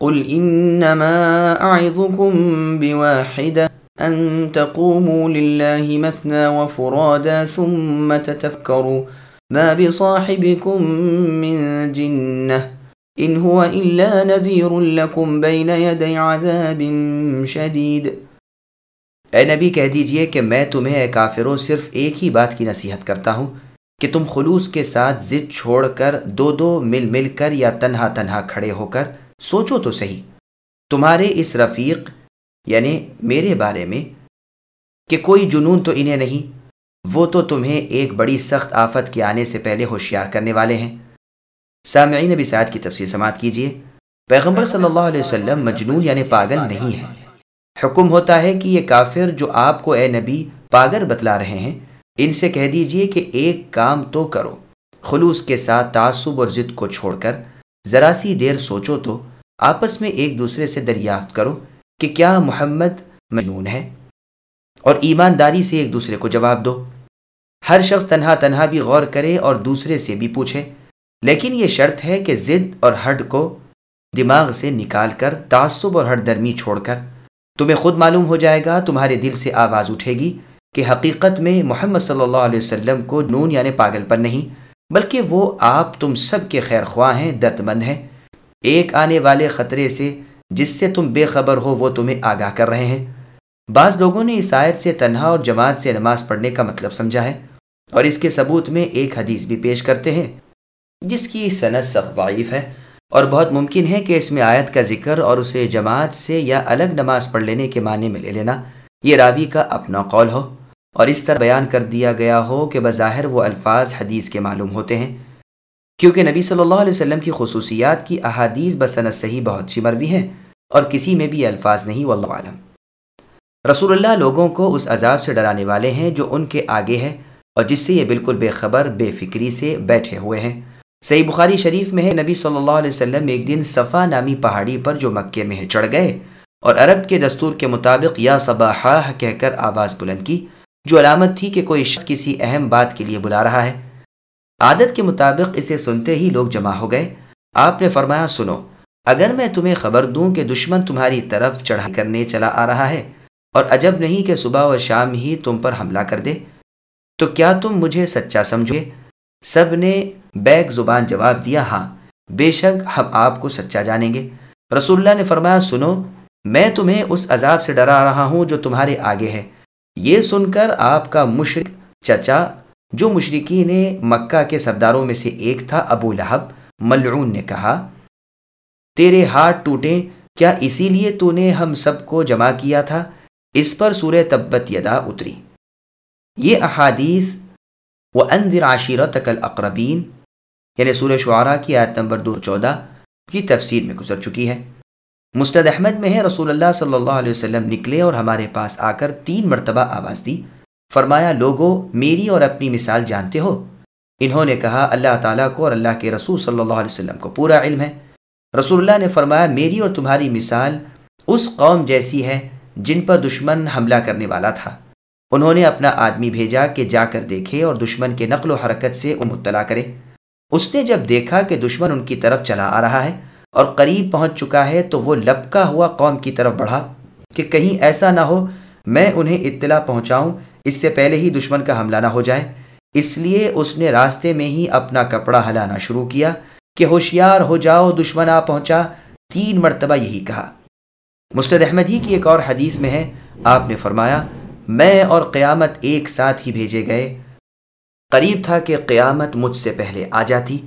قل انما اعظكم بواحده ان تقوموا لله مثنى وفرادا ثم تتفكروا ما بصاحبكم من جنه ان هو الا نذير لكم بين يدي عذاب شديد. اے نبی کہہ دیجئے کہ میں تمہیں اے کافروں صرف ایک ہی بات کی نصیحت کرتا ہوں کہ تم خلوص کے ساتھ ضد چھوڑ کر دو دو مل مل کر یا تنہا تنہا کھڑے ہو کر سوچو تو صحیح۔ تمہارے اس رفیق یعنی میرے بارے میں، کہ کوئی جنون تو انہیں نہیں، وہ تو تمہیں ایک بڑی سخت آفت کے آنے سے پہلے ہوشیار کرنے والے ہیں۔ سامعین نبی سعد کی تفصیل سماعت کیجیے پیغمبر صلی اللہ علیہ وسلم مجنون یعنی پاگل نہیں ہے حکم ہوتا ہے کہ یہ کافر جو آپ کو اے نبی پاگل بتلا رہے ہیں، ان سے کہہ دیجیے کہ ایک کام تو کرو۔ خلوص کے ساتھ تعصب اور ضد کو چھوڑ کر ذرا سی دیر سوچو تو آپس میں ایک دوسرے سے دریافت کرو کہ کیا محمد مجنون ہے اور ایمانداری سے ایک دوسرے کو جواب دو۔ ہر شخص تنہا تنہا بھی غور کرے اور دوسرے سے بھی پوچھے۔ لیکن یہ شرط ہے کہ ضد اور ہڈ کو دماغ سے نکال کر، تعصب اور ہر درمی چھوڑ کر۔ تمہیں خود معلوم ہو جائے گا، تمہارے دل سے آواز اٹھے گی کہ حقیقت میں محمد صلی اللہ علیہ وسلم کو نون یعنی پاگل پر نہیں۔ بلکہ وہ آپ تم سب کے خیر خواہ ہیں درد مند ہیں۔ ایک آنے والے خطرے سے جس سے تم بے خبر ہو، وہ تمہیں آگاہ کر رہے ہیں۔ بعض لوگوں نے اس آیت سے تنہا اور جماعت سے نماز پڑھنے کا مطلب سمجھا ہے۔ اور اس کے ثبوت میں ایک حدیث بھی پیش کرتے ہیں، جس کی صنعت سخت ضعیف ہے۔ اور بہت ممکن ہے کہ اس میں آیت کا ذکر اور اسے جماعت سے یا الگ نماز پڑھ لینے کے معنی میں لے لینا۔ یہ راوی کا اپنا قول ہو۔ اور اس طرح بیان کر دیا گیا ہو کہ بظاہر وہ الفاظ حدیث کے معلوم ہوتے ہیں۔ کیونکہ نبی صلی اللہ علیہ وسلم کی خصوصیات کی احادیث بصنت صحیح بہت سی مروی ہیں اور کسی میں بھی الفاظ نہیں، واللہ عالم رسول اللہ لوگوں کو اس عذاب سے ڈرانے والے ہیں جو ان کے آگے ہے اور جس سے یہ بالکل بے خبر، بے فکری سے بیٹھے ہوئے ہیں۔ صحیح بخاری شریف میں ہے، نبی صلی اللہ علیہ وسلم ایک دن صفا نامی پہاڑی پر جو مکے میں چڑھ گئے اور عرب کے دستور کے مطابق یا صباح کہہ کر آواز بلند کی۔ جو علامت تھی کہ کوئی شخص کسی اہم بات کے لیے بلا رہا ہے۔ عادت کے مطابق اسے سنتے ہی لوگ جمع ہو گئے۔ آپ نے فرمایا، سنو، اگر میں تمہیں خبر دوں کہ دشمن تمہاری طرف چڑھا کرنے چلا آ رہا ہے اور عجب نہیں کہ صبح و شام ہی تم پر حملہ کر دے، تو کیا تم مجھے سچا سمجھے سب نے بیگ زبان جواب دیا ہاں بے شک ہم آپ کو سچا جانیں گے۔ رسول اللہ نے فرمایا، سنو، میں تمہیں اس عذاب سے ڈرا رہا ہوں جو تمہارے آگے ہے۔ یہ سن کر آپ کا مشرق چچا، جو مشرقی نے مکہ کے سرداروں میں سے ایک تھا، ابو لہب، ملعون نے کہا، تیرے ہاتھ ٹوٹے کیا اسی لیے تو نے ہم سب کو جمع کیا تھا؟ اس پر سورہ تبت یدا اتری۔ یہ احادیث وہ اندر عاشیرہ تکل اقربین یعنی سورہ شعراء کی آیت نمبر دو چودہ کی تفسیر میں گزر چکی ہے۔ مستد احمد میں ہے، رسول اللہ صلی اللہ علیہ وسلم نکلے اور ہمارے پاس آ کر تین مرتبہ آواز دی۔ فرمایا، لوگو، میری اور اپنی مثال جانتے ہو۔ انہوں نے کہا، اللہ تعالیٰ کو اور اللہ کے رسول صلی اللہ علیہ وسلم کو پورا علم ہے۔ رسول اللہ نے فرمایا، میری اور تمہاری مثال اس قوم جیسی ہے جن پر دشمن حملہ کرنے والا تھا۔ انہوں نے اپنا آدمی بھیجا کہ جا کر دیکھے اور دشمن کے نقل و حرکت سے مطلع کرے۔ اس نے جب دیکھا کہ دشمن ان کی طرف چلا آ رہا ہے اور قریب پہنچ چکا ہے تو وہ لپکا ہوا قوم کی طرف بڑھا کہ کہیں ایسا نہ ہو، میں انہیں اطلاع پہنچاؤں، اس سے پہلے ہی دشمن کا حملہ نہ ہو جائے۔ اس لیے اس نے راستے میں ہی اپنا کپڑا ہلانا شروع کیا کہ ہوشیار ہو جاؤ، دشمن آ پہنچا۔ تین مرتبہ یہی کہا۔ مستد احمد ہی کی ایک اور حدیث میں ہے۔ آپ نے فرمایا، میں اور قیامت ایک ساتھ ہی بھیجے گئے۔ قریب تھا کہ قیامت مجھ سے پہلے آ جاتی۔